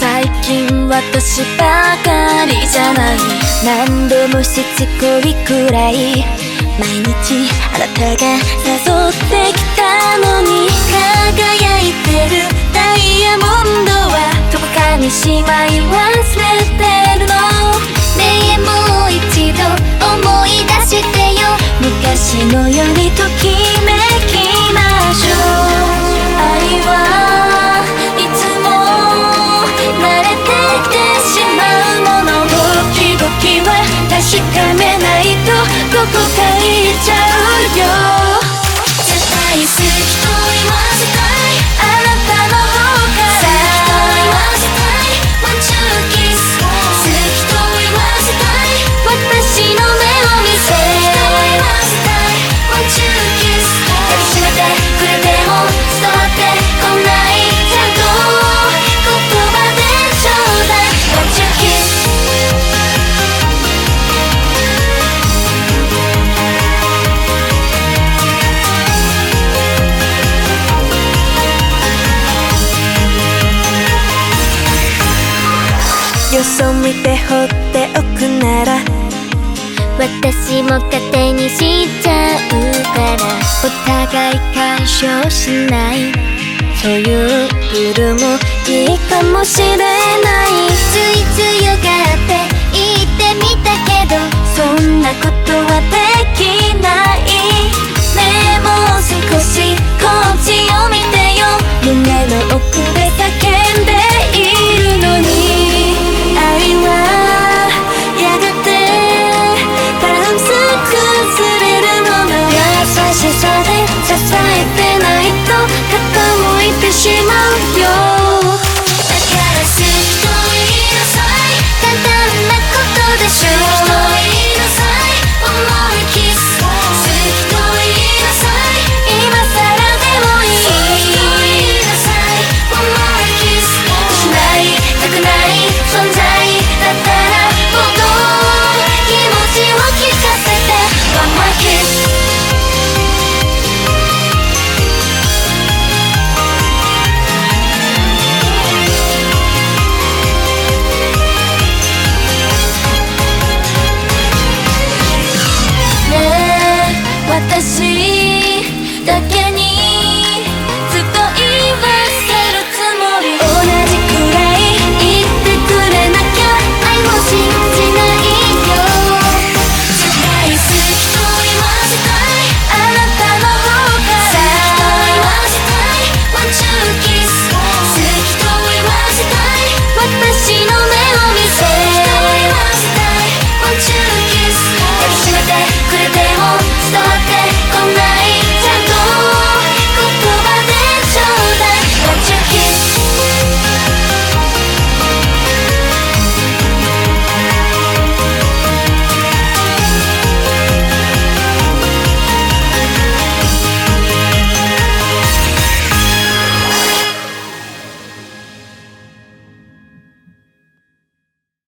最近私ばかりじゃない。何度もしつこいくらい。毎日あなたが誘ってきたのに。嘘見て放っておくなら。私も勝手にしちゃうから。お互い干渉しない。そういうルールもいいかもしれない。つい強がって